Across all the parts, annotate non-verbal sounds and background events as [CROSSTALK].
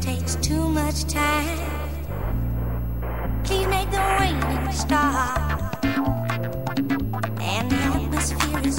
Takes too much time. Please make the waiting stop. And the atmosphere is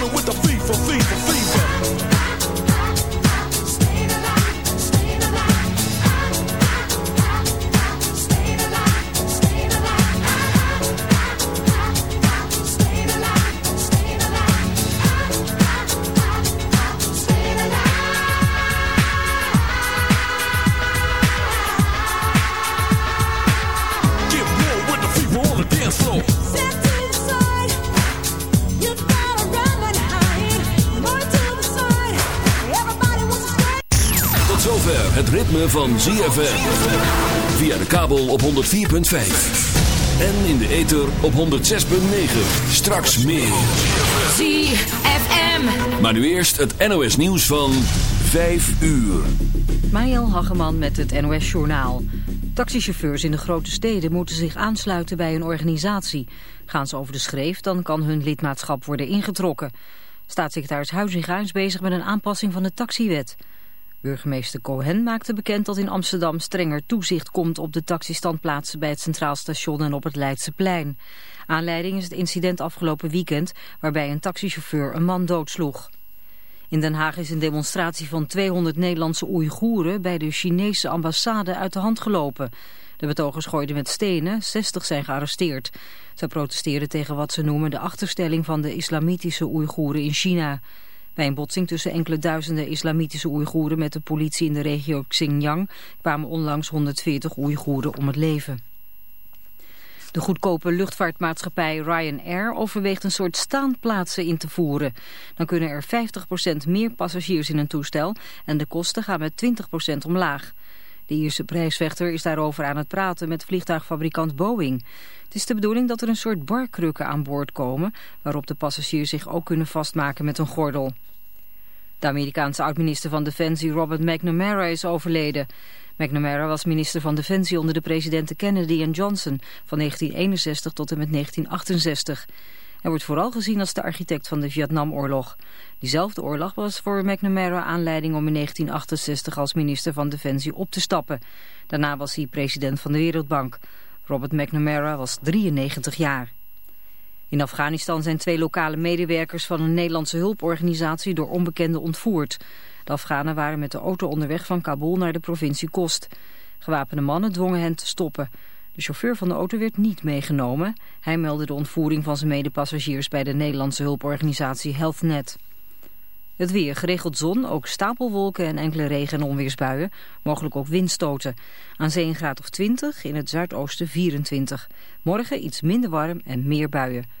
van ZFM. Via de kabel op 104.5. En in de ether op 106.9. Straks meer. ZFM. Maar nu eerst het NOS nieuws van 5 uur. Mariel Hageman met het NOS Journaal. Taxichauffeurs in de grote steden moeten zich aansluiten bij een organisatie. Gaan ze over de schreef, dan kan hun lidmaatschap worden ingetrokken. Staatssecretaris Huizinga is bezig met een aanpassing van de taxiwet. Burgemeester Cohen maakte bekend dat in Amsterdam strenger toezicht komt op de taxistandplaatsen bij het Centraal Station en op het Leidseplein. Aanleiding is het incident afgelopen weekend waarbij een taxichauffeur een man doodsloeg. In Den Haag is een demonstratie van 200 Nederlandse Oeigoeren bij de Chinese ambassade uit de hand gelopen. De betogers gooiden met stenen, 60 zijn gearresteerd. Ze protesteren tegen wat ze noemen de achterstelling van de islamitische Oeigoeren in China. Een botsing tussen enkele duizenden islamitische Oeigoeren met de politie in de regio Xinjiang kwamen onlangs 140 Oeigoeren om het leven. De goedkope luchtvaartmaatschappij Ryanair overweegt een soort staanplaatsen in te voeren. Dan kunnen er 50% meer passagiers in een toestel en de kosten gaan met 20% omlaag. De Ierse prijsvechter is daarover aan het praten met vliegtuigfabrikant Boeing. Het is de bedoeling dat er een soort barkrukken aan boord komen... waarop de passagiers zich ook kunnen vastmaken met een gordel. De Amerikaanse oud-minister van Defensie Robert McNamara is overleden. McNamara was minister van Defensie onder de presidenten Kennedy en Johnson... van 1961 tot en met 1968. Hij wordt vooral gezien als de architect van de Vietnamoorlog. Diezelfde oorlog was voor McNamara aanleiding om in 1968 als minister van Defensie op te stappen. Daarna was hij president van de Wereldbank. Robert McNamara was 93 jaar. In Afghanistan zijn twee lokale medewerkers van een Nederlandse hulporganisatie door onbekenden ontvoerd. De Afghanen waren met de auto onderweg van Kabul naar de provincie Kost. Gewapende mannen dwongen hen te stoppen. De chauffeur van de auto werd niet meegenomen. Hij meldde de ontvoering van zijn medepassagiers bij de Nederlandse hulporganisatie HealthNet. Het weer, geregeld zon, ook stapelwolken en enkele regen- en onweersbuien. Mogelijk ook windstoten. Aan zee graad of 20, in het zuidoosten 24. Morgen iets minder warm en meer buien.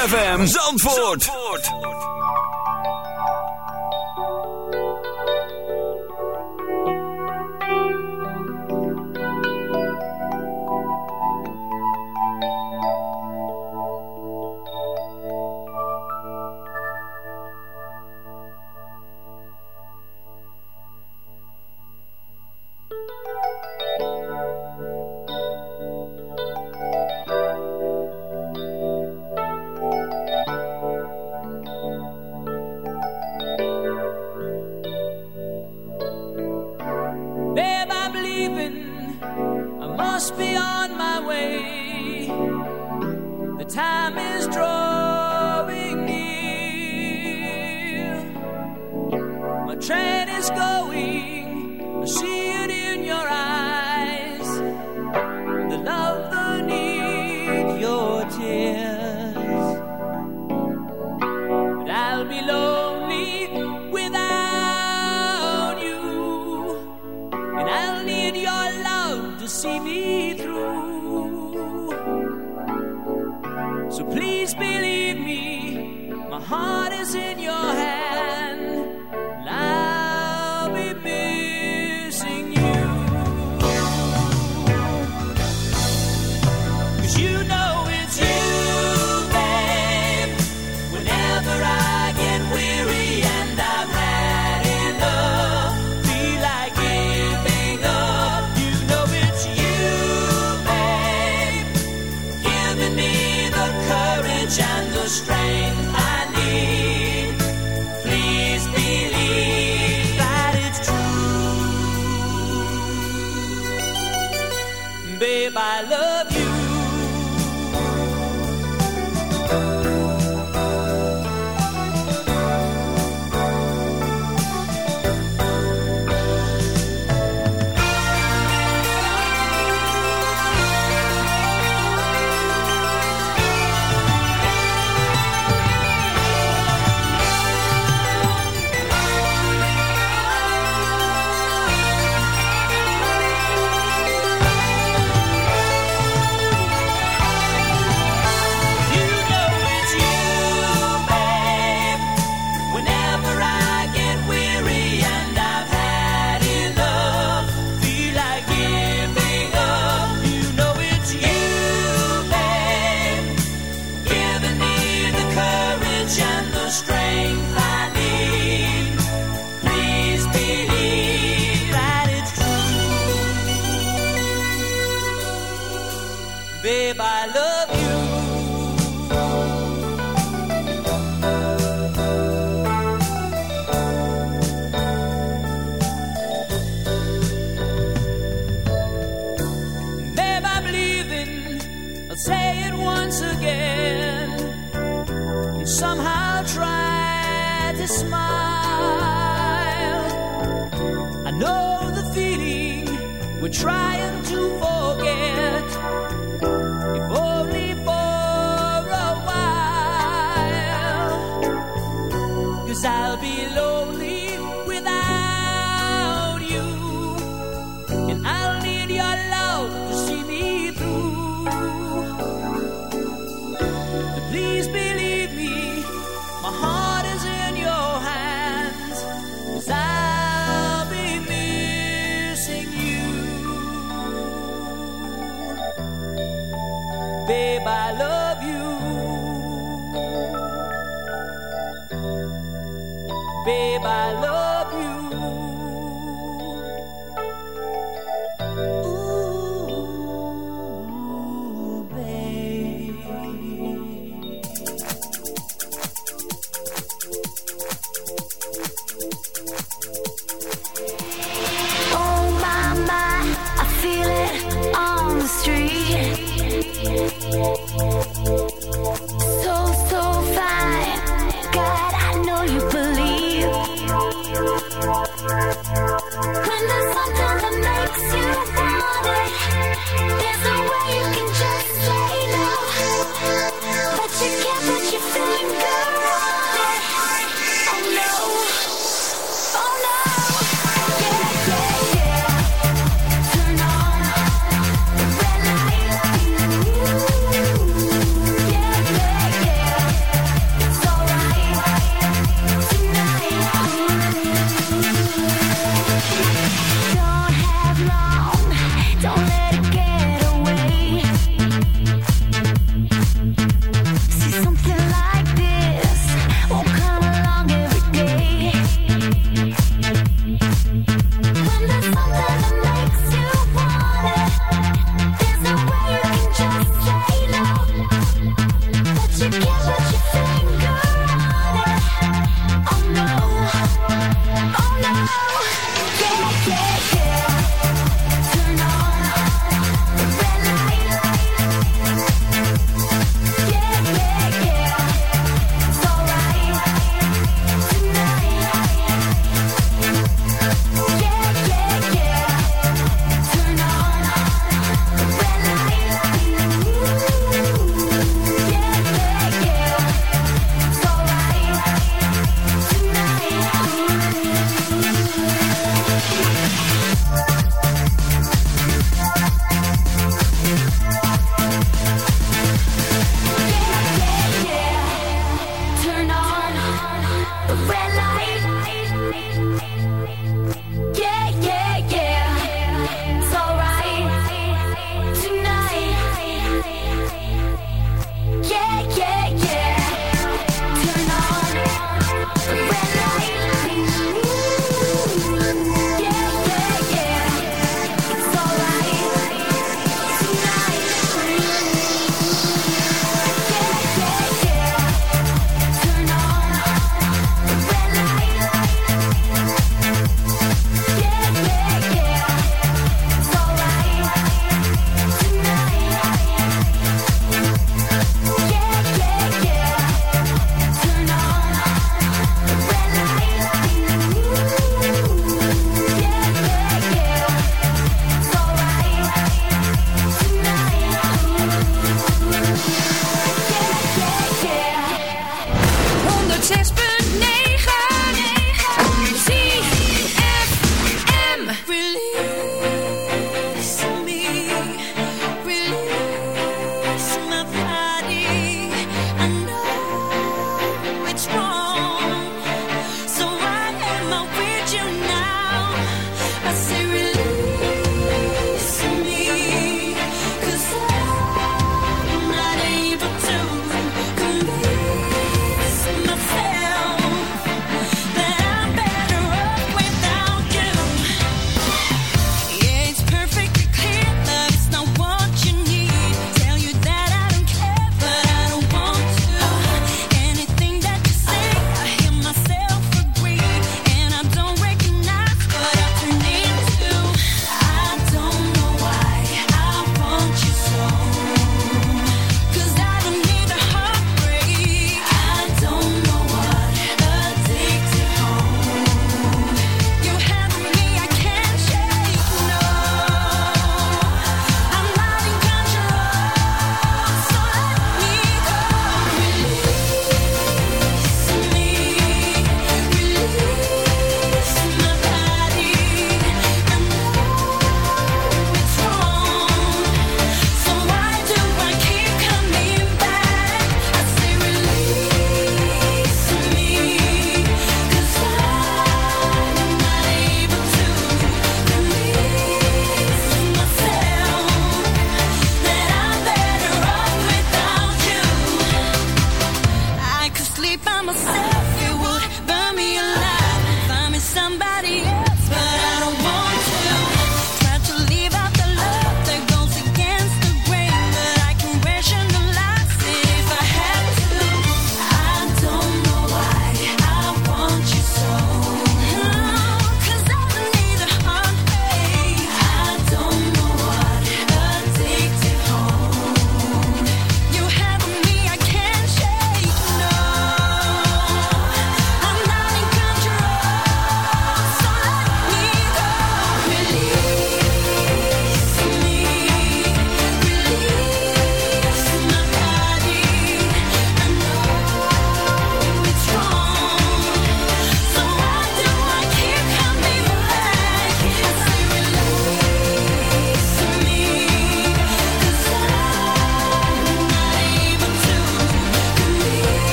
ZFM Zandvoort.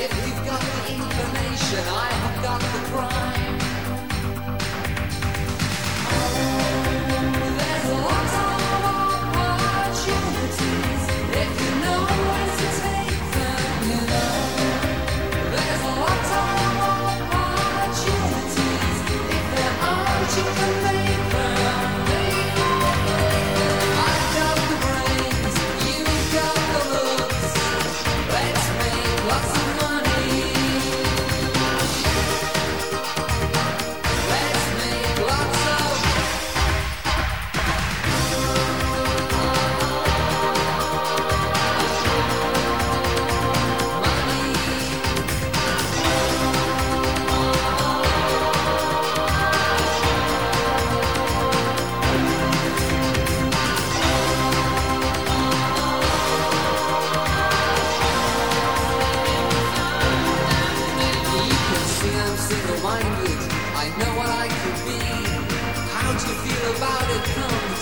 If you've got the information, I have got the crime.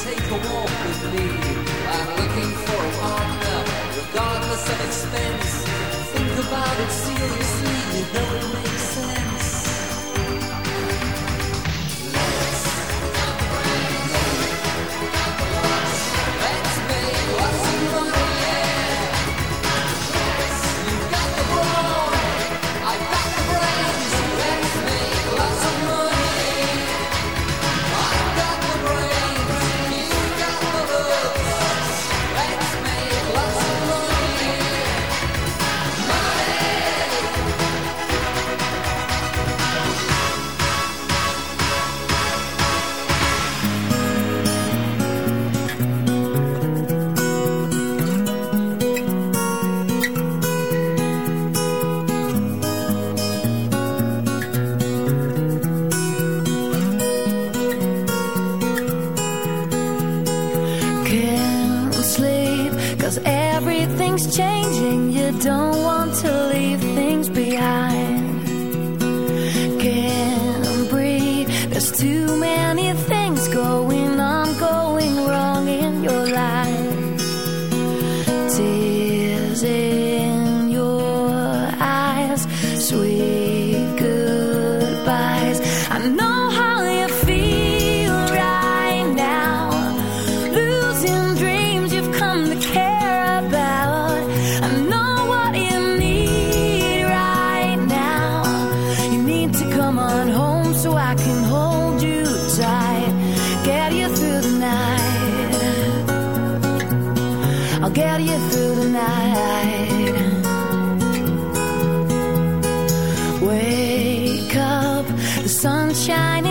take a walk with me. sunshine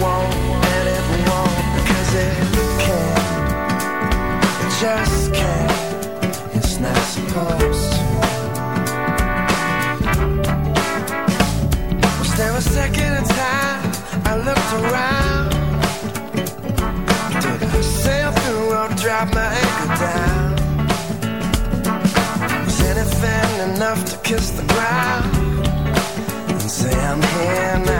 won't, and it won't, cause it can't, it just can't, it's not supposed. Was there a second time I looked around? Did I sail through or drop my anchor down? Was anything enough to kiss the ground and say I'm here now?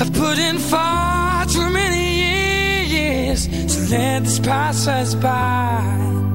I've put in far too many years to let this pass us by.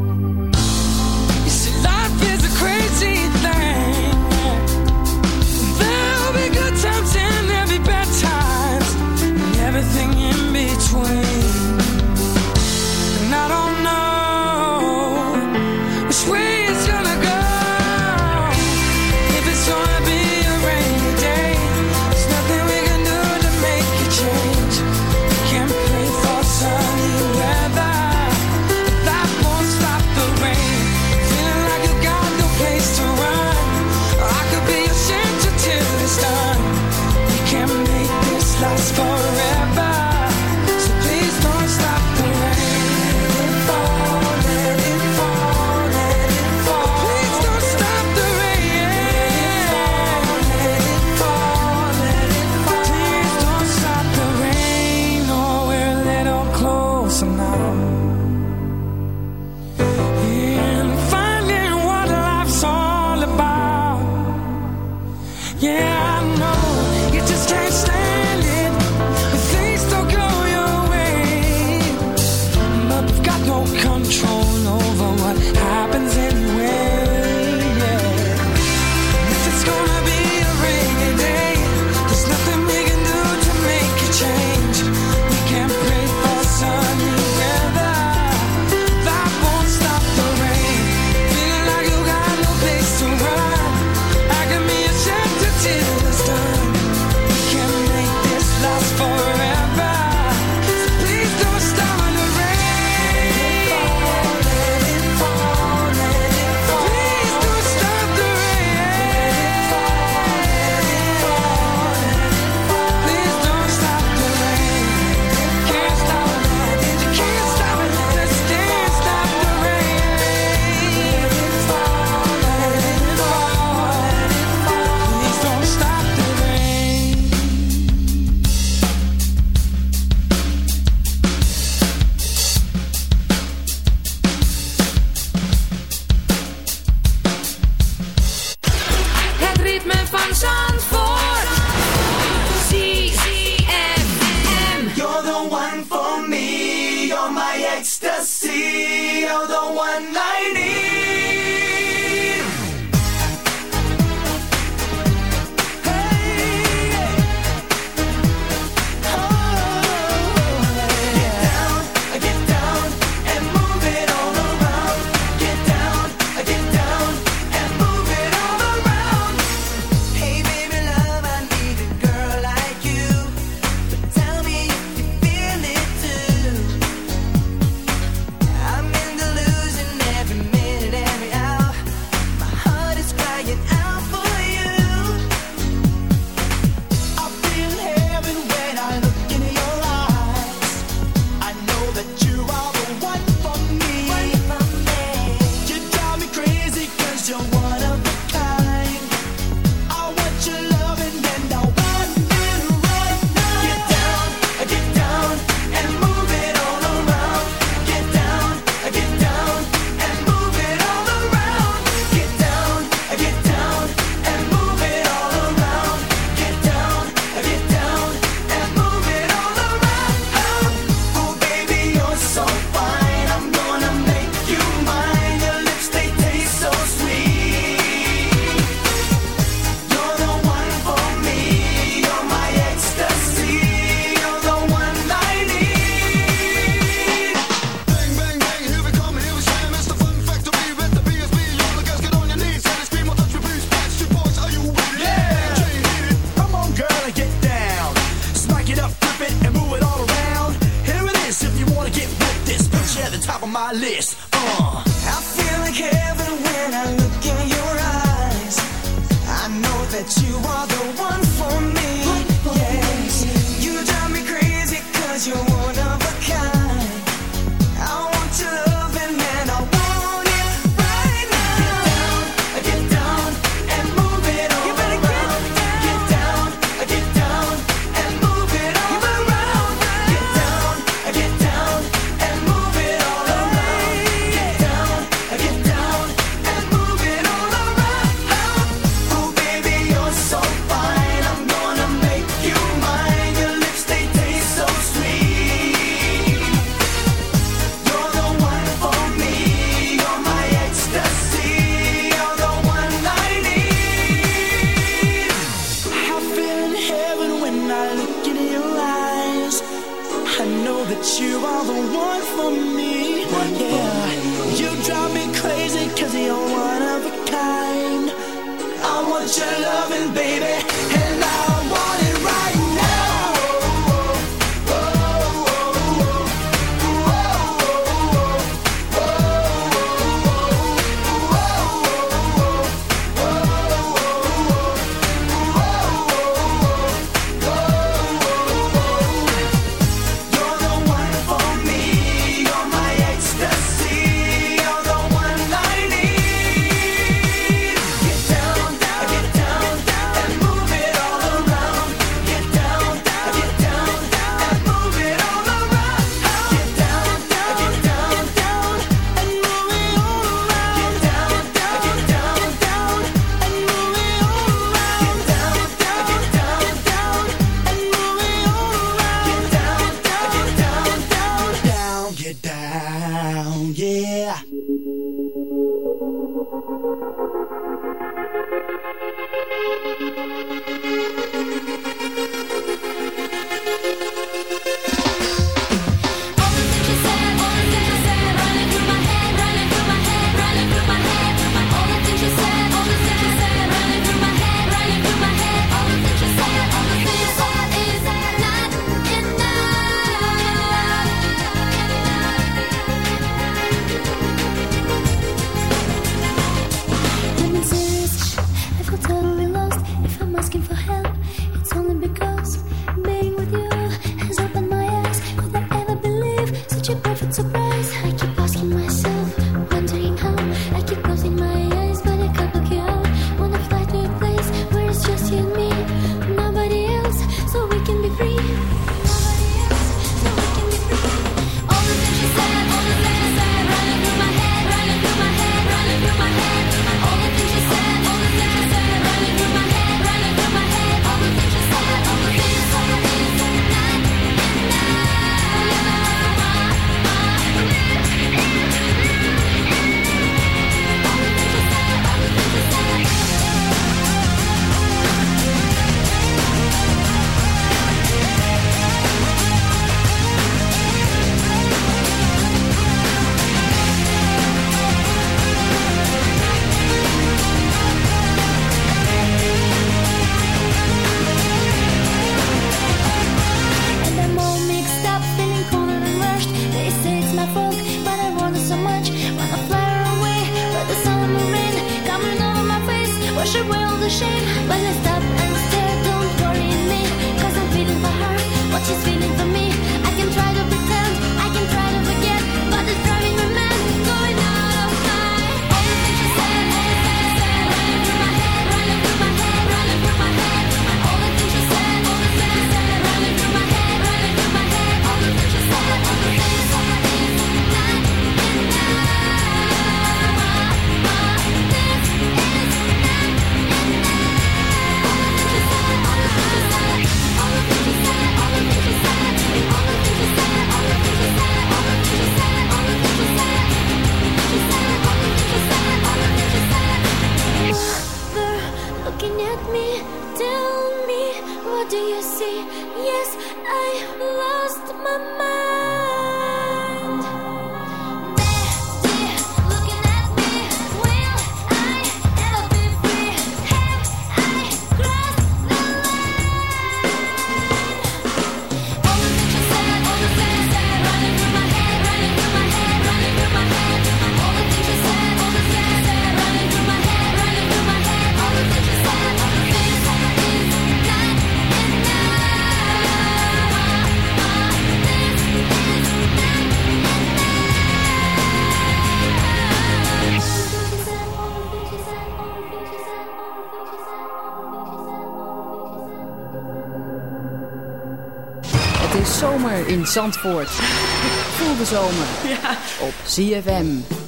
Zandvoort. Ik [LAUGHS] voel de zomer ja. op CFM.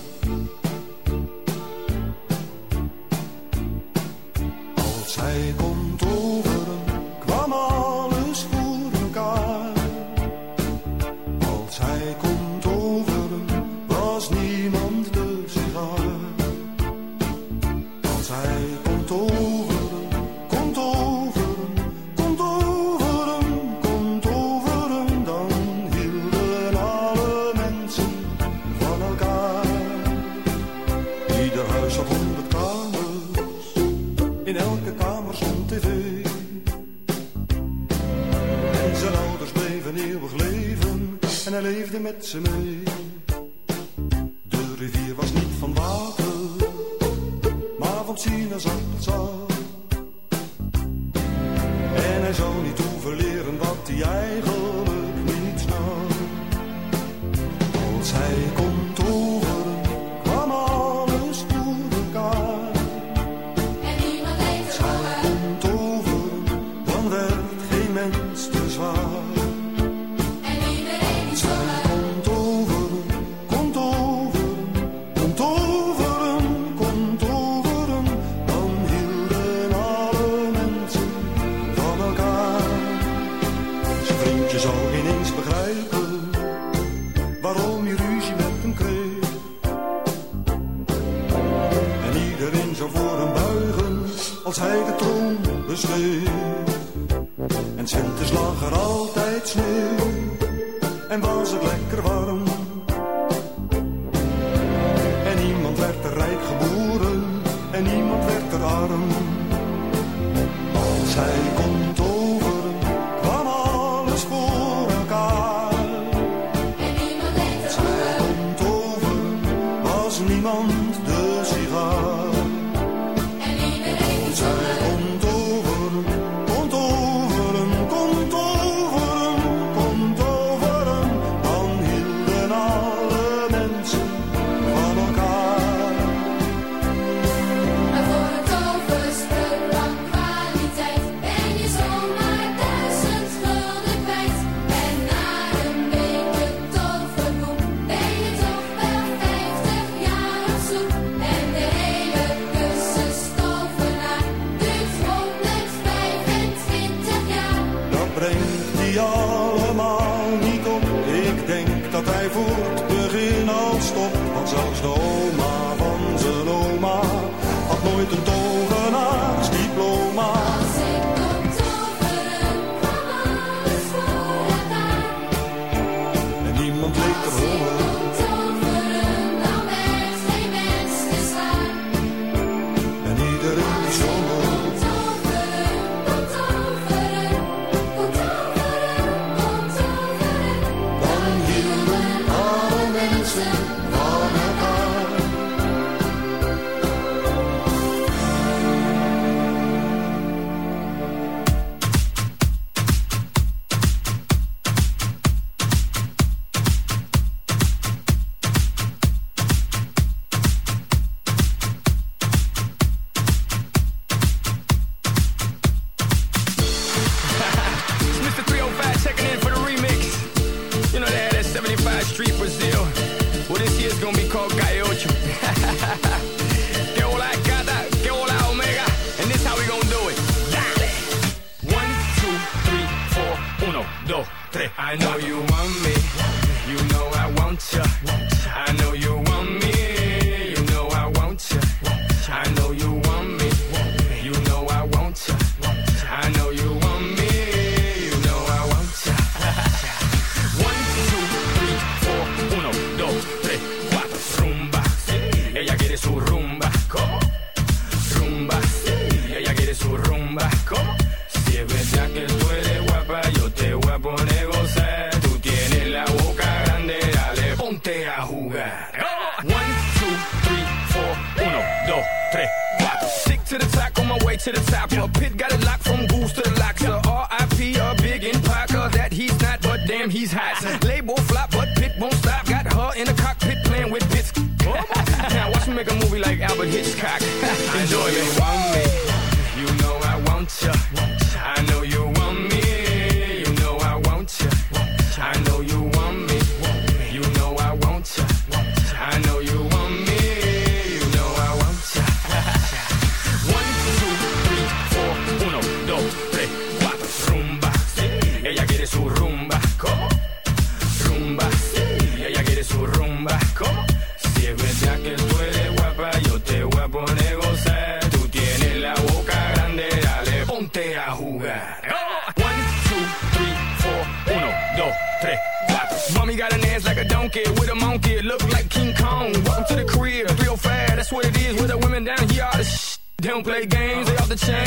Ze zou ineens begrijpen waarom je ruzie met hem kreeg. En iedereen zou voor hem buigen als hij de troon besteed. En Sintes lag er altijd sneeuw en was het lekker warm. En niemand werd er rijk geboren en niemand werd er arm. Als hij kon don't play games, they off the chain.